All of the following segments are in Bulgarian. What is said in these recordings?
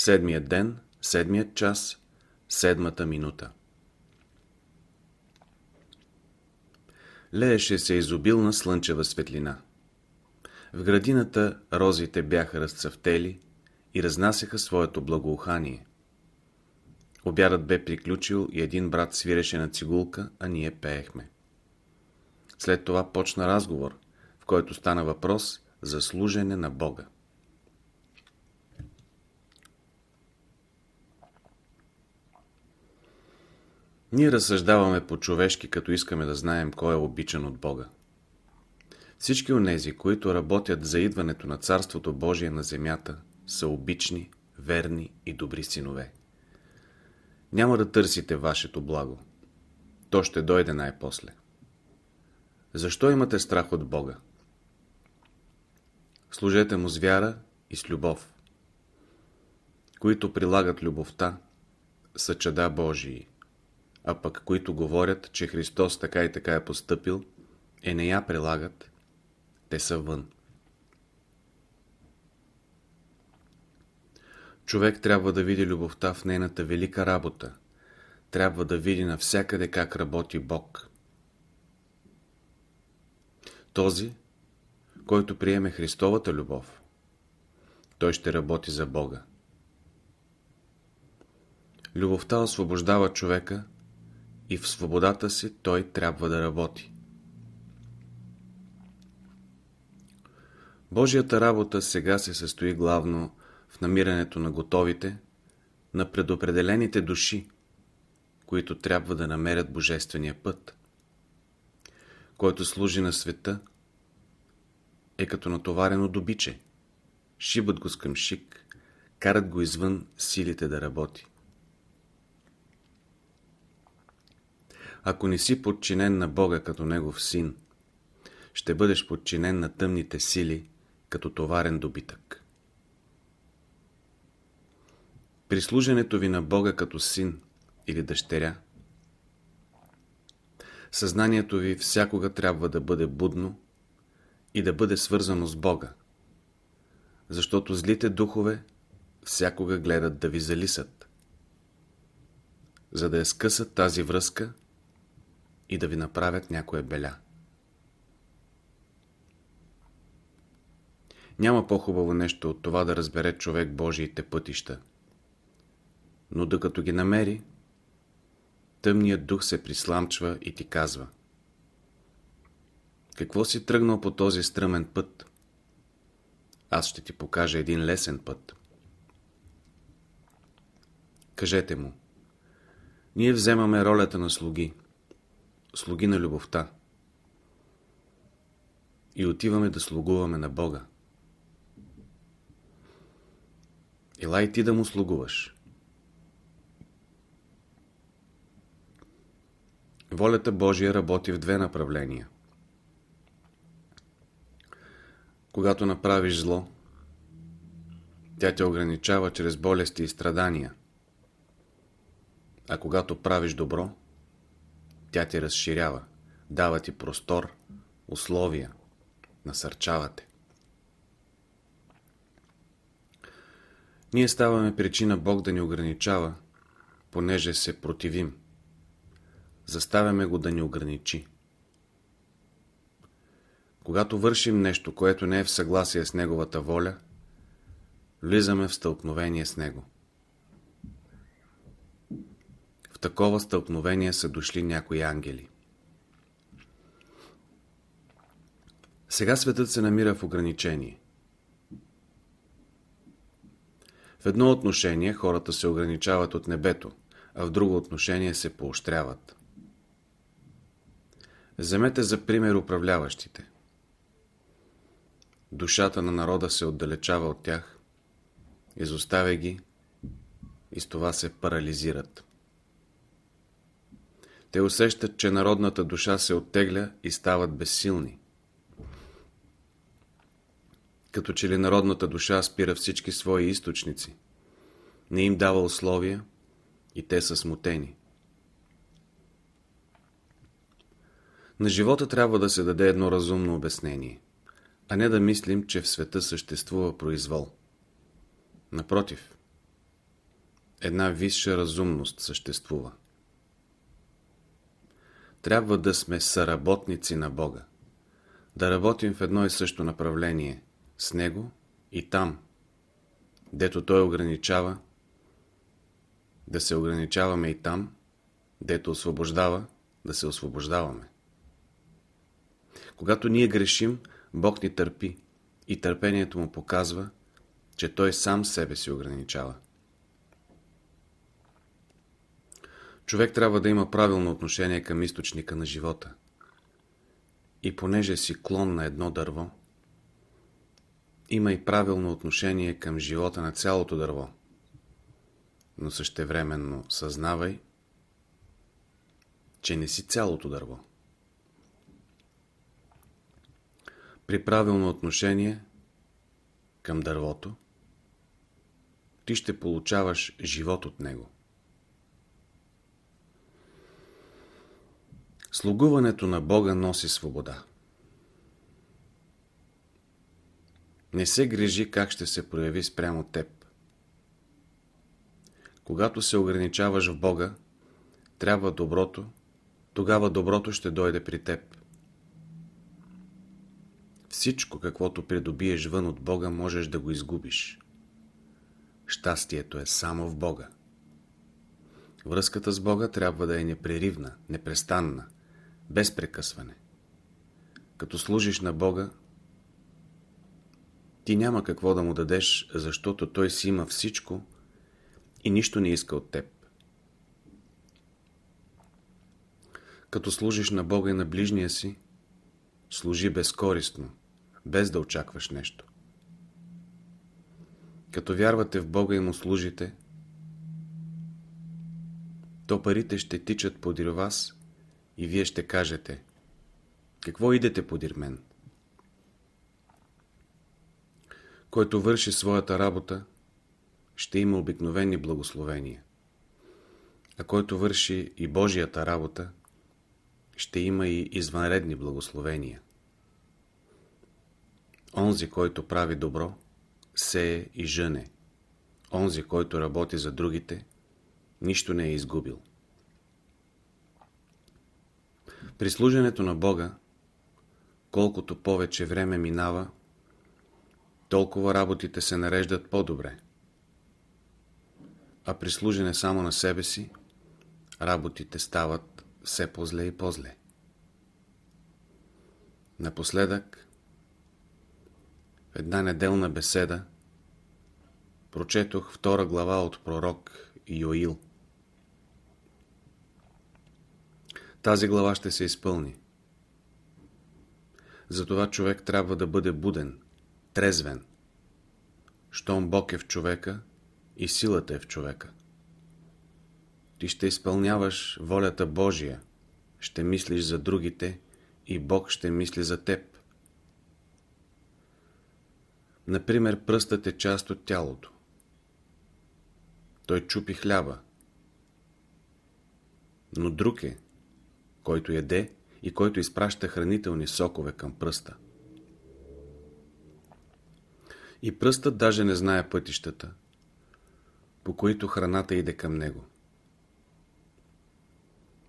Седмият ден, седмият час, седмата минута. Лееше се изобилна слънчева светлина. В градината розите бяха разцъфтели и разнасяха своето благоухание. Обядът бе приключил и един брат свиреше на цигулка, а ние пеехме. След това почна разговор, в който стана въпрос за служене на Бога. Ние разсъждаваме по-човешки, като искаме да знаем кой е обичан от Бога. Всички онези, които работят за идването на Царството Божие на земята, са обични, верни и добри синове. Няма да търсите вашето благо. То ще дойде най-после. Защо имате страх от Бога? Служете Му с вяра и с любов. Които прилагат любовта, са чада Божии а пък които говорят, че Христос така и така е поступил, е не я прилагат, те са вън. Човек трябва да види любовта в нейната велика работа. Трябва да види навсякъде как работи Бог. Този, който приеме Христовата любов, той ще работи за Бога. Любовта освобождава човека и в свободата си той трябва да работи. Божията работа сега се състои главно в намирането на готовите, на предопределените души, които трябва да намерят Божествения път. Който служи на света, е като натоварено добиче. Шибат го с къмшик, карат го извън силите да работи. Ако не си подчинен на Бога като Негов син, ще бъдеш подчинен на тъмните сили като товарен добитък. При служенето ви на Бога като син или дъщеря, съзнанието ви всякога трябва да бъде будно и да бъде свързано с Бога, защото злите духове всякога гледат да ви залисат. За да я скъсат тази връзка, и да ви направят някоя беля. Няма по-хубаво нещо от това да разбере човек Божиите пътища. Но докато ги намери, тъмният дух се присламчва и ти казва Какво си тръгнал по този стръмен път? Аз ще ти покажа един лесен път. Кажете му Ние вземаме ролята на слуги – слуги на любовта. И отиваме да слугуваме на Бога. Елай ти да му слугуваш. Волята Божия работи в две направления. Когато направиш зло, тя те ограничава чрез болести и страдания. А когато правиш добро, тя те разширява, дава ти простор, условия, насърчавате. Ние ставаме причина Бог да ни ограничава, понеже се противим. Заставяме го да ни ограничи. Когато вършим нещо, което не е в съгласие с Неговата воля, влизаме в стълкновение с Него такова стълкновение са дошли някои ангели. Сега светът се намира в ограничение. В едно отношение хората се ограничават от небето, а в друго отношение се поощряват. Вземете за пример управляващите. Душата на народа се отдалечава от тях, изоставя ги и с това се парализират. Те усещат, че народната душа се оттегля и стават безсилни. Като че ли народната душа спира всички свои източници. Не им дава условия и те са смутени. На живота трябва да се даде едно разумно обяснение, а не да мислим, че в света съществува произвол. Напротив, една висша разумност съществува. Трябва да сме съработници на Бога, да работим в едно и също направление с Него и там, дето Той ограничава, да се ограничаваме и там, дето освобождава, да се освобождаваме. Когато ние грешим, Бог ни търпи и търпението му показва, че Той сам себе си ограничава. Човек трябва да има правилно отношение към източника на живота. И понеже си клон на едно дърво, има и правилно отношение към живота на цялото дърво. Но същевременно съзнавай, че не си цялото дърво. При правилно отношение към дървото, ти ще получаваш живот от него. Слугуването на Бога носи свобода. Не се грижи как ще се прояви спрямо теб. Когато се ограничаваш в Бога, трябва доброто, тогава доброто ще дойде при теб. Всичко, каквото придобиеш вън от Бога, можеш да го изгубиш. Щастието е само в Бога. Връзката с Бога трябва да е непреривна, непрестанна, без прекъсване. Като служиш на Бога, ти няма какво да му дадеш, защото той си има всичко и нищо не иска от теб. Като служиш на Бога и на ближния си, служи безкористно, без да очакваш нещо. Като вярвате в Бога и му служите, то парите ще тичат подир вас и вие ще кажете Какво идете подир мен? Който върши своята работа, ще има обикновени благословения. А който върши и Божията работа, ще има и извънредни благословения. Онзи, който прави добро, сее и жъне. Онзи, който работи за другите, нищо не е изгубил. При служенето на Бога, колкото повече време минава, толкова работите се нареждат по-добре. А при служене само на себе си, работите стават все по-зле и по-зле. Напоследък, в една неделна беседа, прочетох втора глава от пророк Йоил. Тази глава ще се изпълни. Затова човек трябва да бъде буден, трезвен. Щом Бог е в човека и силата е в човека. Ти ще изпълняваш волята Божия, ще мислиш за другите и Бог ще мисли за теб. Например, пръстът е част от тялото. Той чупи хляба. Но друг е, който яде и който изпраща хранителни сокове към пръста. И пръстът даже не знае пътищата, по които храната иде към него.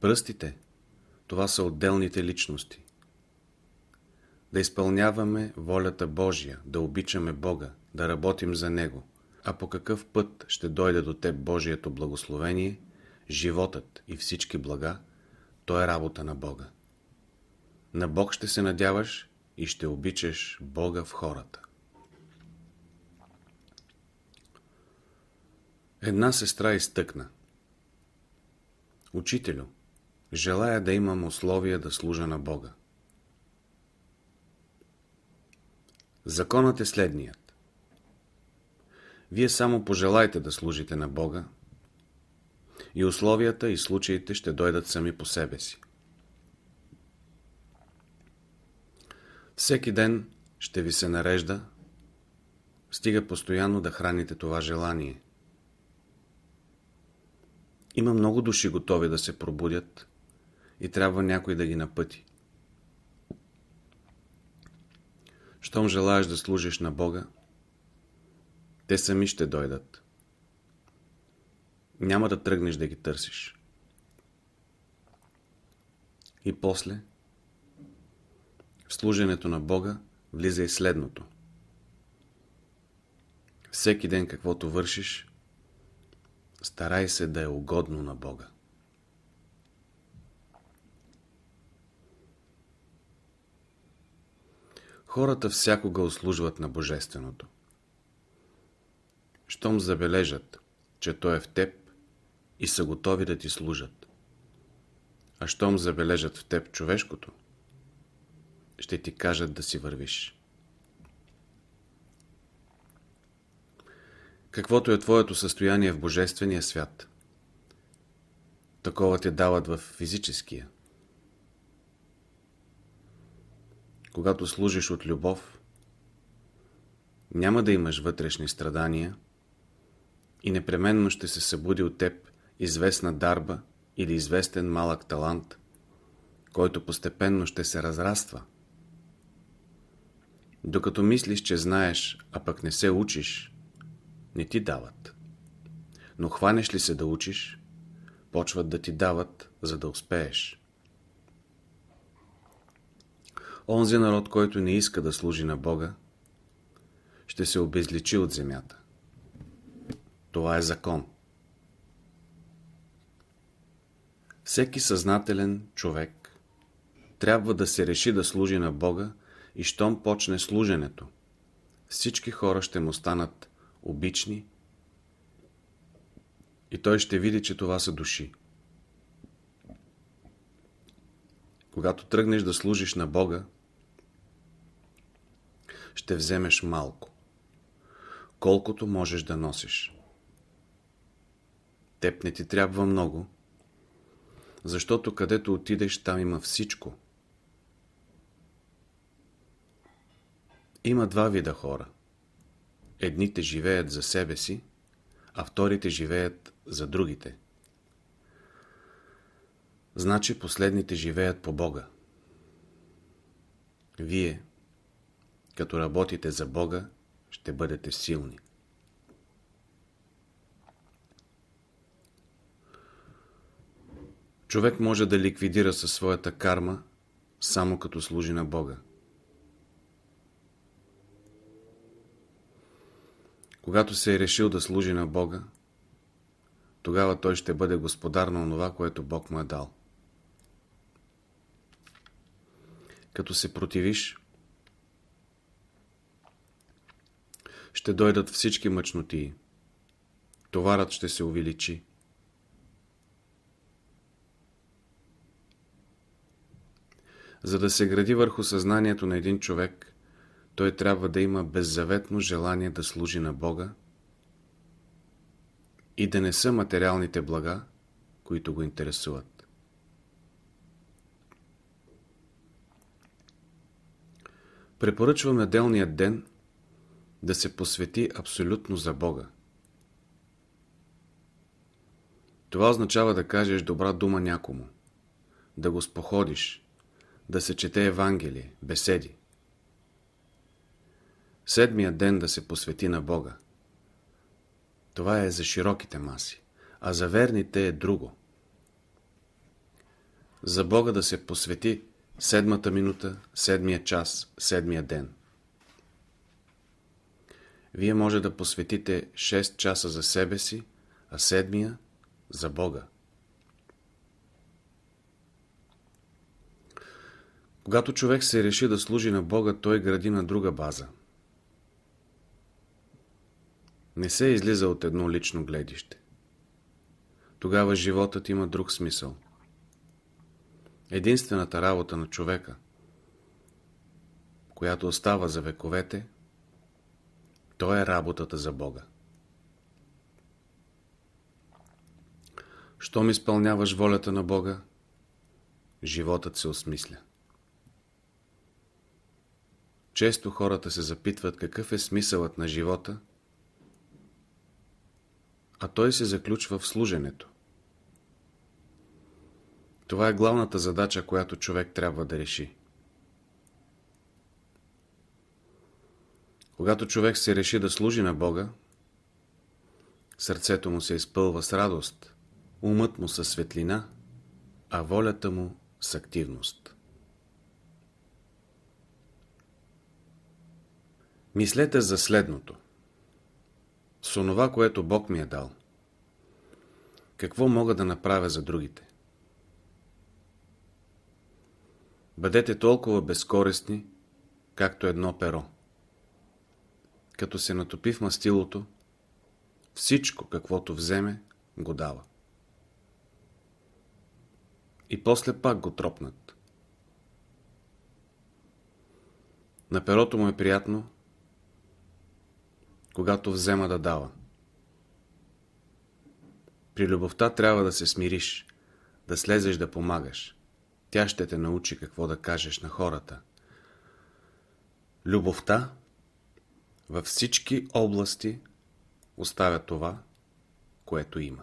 Пръстите, това са отделните личности. Да изпълняваме волята Божия, да обичаме Бога, да работим за Него. А по какъв път ще дойде до теб Божието благословение, животът и всички блага, то е работа на Бога. На Бог ще се надяваш и ще обичаш Бога в хората. Една сестра изтъкна. Учителю, желая да имам условия да служа на Бога. Законът е следният. Вие само пожелайте да служите на Бога и условията и случаите ще дойдат сами по себе си. Всеки ден ще ви се нарежда, стига постоянно да храните това желание. Има много души готови да се пробудят и трябва някой да ги напъти. Щом желаеш да служиш на Бога, те сами ще дойдат. Няма да тръгнеш да ги търсиш. И после, в служенето на Бога влиза и следното. Всеки ден каквото вършиш, старай се да е угодно на Бога. Хората всякога услужват на Божественото. Щом забележат, че Той е в теб и са готови да ти служат. А щом забележат в теб човешкото, ще ти кажат да си вървиш. Каквото е твоето състояние в Божествения свят, такова те дават в физическия. Когато служиш от любов, няма да имаш вътрешни страдания и непременно ще се събуди от теб известна дарба или известен малък талант, който постепенно ще се разраства. Докато мислиш, че знаеш, а пък не се учиш, не ти дават. Но хванеш ли се да учиш, почват да ти дават, за да успееш. Онзи народ, който не иска да служи на Бога, ще се обезличи от земята. Това е закон. Всеки съзнателен човек трябва да се реши да служи на Бога и щом почне служенето, всички хора ще му станат обични и той ще види, че това са души. Когато тръгнеш да служиш на Бога, ще вземеш малко, колкото можеш да носиш. Теб не ти трябва много, защото където отидеш, там има всичко. Има два вида хора. Едните живеят за себе си, а вторите живеят за другите. Значи последните живеят по Бога. Вие, като работите за Бога, ще бъдете силни. Човек може да ликвидира със своята карма, само като служи на Бога. Когато се е решил да служи на Бога, тогава той ще бъде господар на това, което Бог му е дал. Като се противиш, ще дойдат всички мъчноти. Товарът ще се увеличи. За да се гради върху съзнанието на един човек, той трябва да има беззаветно желание да служи на Бога и да не са материалните блага, които го интересуват. Препоръчваме делният ден да се посвети абсолютно за Бога. Това означава да кажеш добра дума някому, да го споходиш, да се чете Евангелие, беседи. Седмия ден да се посвети на Бога. Това е за широките маси, а за верните е друго. За Бога да се посвети седмата минута, седмия час, седмия ден. Вие може да посветите 6 часа за себе си, а седмия за Бога. Когато човек се реши да служи на Бога, той гради на друга база. Не се излиза от едно лично гледище. Тогава животът има друг смисъл. Единствената работа на човека, която остава за вековете, то е работата за Бога. Щом изпълняваш волята на Бога, животът се осмисля. Често хората се запитват какъв е смисълът на живота, а той се заключва в служенето. Това е главната задача, която човек трябва да реши. Когато човек се реши да служи на Бога, Сърцето му се изпълва с радост, умът му със светлина, а волята му с активност. Мислете за следното. С онова, което Бог ми е дал. Какво мога да направя за другите? Бъдете толкова безкористни, както едно перо. Като се натопи в мастилото, всичко, каквото вземе, го дава. И после пак го тропнат. На перото му е приятно, когато взема да дава. При любовта трябва да се смириш, да слезеш да помагаш. Тя ще те научи какво да кажеш на хората. Любовта във всички области оставя това, което има.